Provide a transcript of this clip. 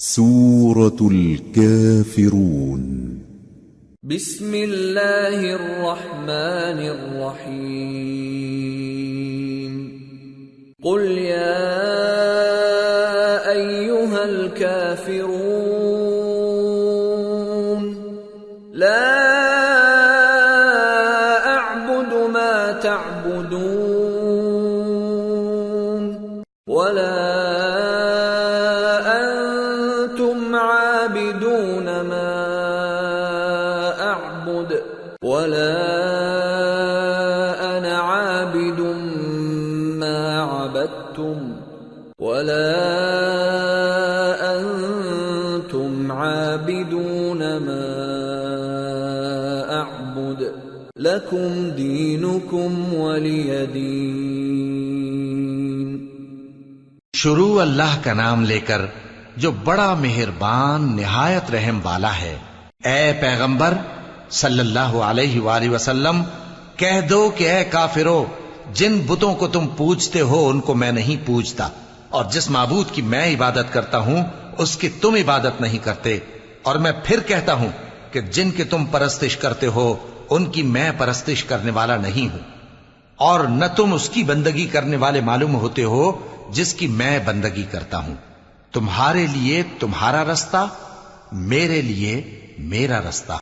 سورة الكافرون. بسم الله الرحمن الرحيم. قل يا ايها الكافرون، لا اعبد ما تعبدون، ولا انتم عابدون ما اعبد ولا انا عابد ما عبدتم ولا انتم عابدون ما اعبد لكم دينكم ولي دين شروع اللہ کا نام لے کر جو بڑا مہربان، نہایت رحم والا ہے۔ اے پیغمبر، صلی اللہ علیہ وآلہ وسلم، کہہ دو کہ اے کافرو، جن بتوں کو تم پوجتے ہو، ان کو میں نہیں پوجتا۔ اور جس معبود کی میں عبادت کرتا ہوں، اس کی تم عبادت نہیں کرتے۔ اور میں پھر کہتا ہوں کہ جن کی تم پرستش کرتے ہو، ان کی میں پرستش کرنے والا نہیں ہوں۔ اور نہ تم اس کی بندگی کرنے والے معلوم ہوتے ہو، جس کی میں بندگی کرتا ہوں۔ تمہارے لیے تمہارا رستہ میرے لیے میرا رستہ۔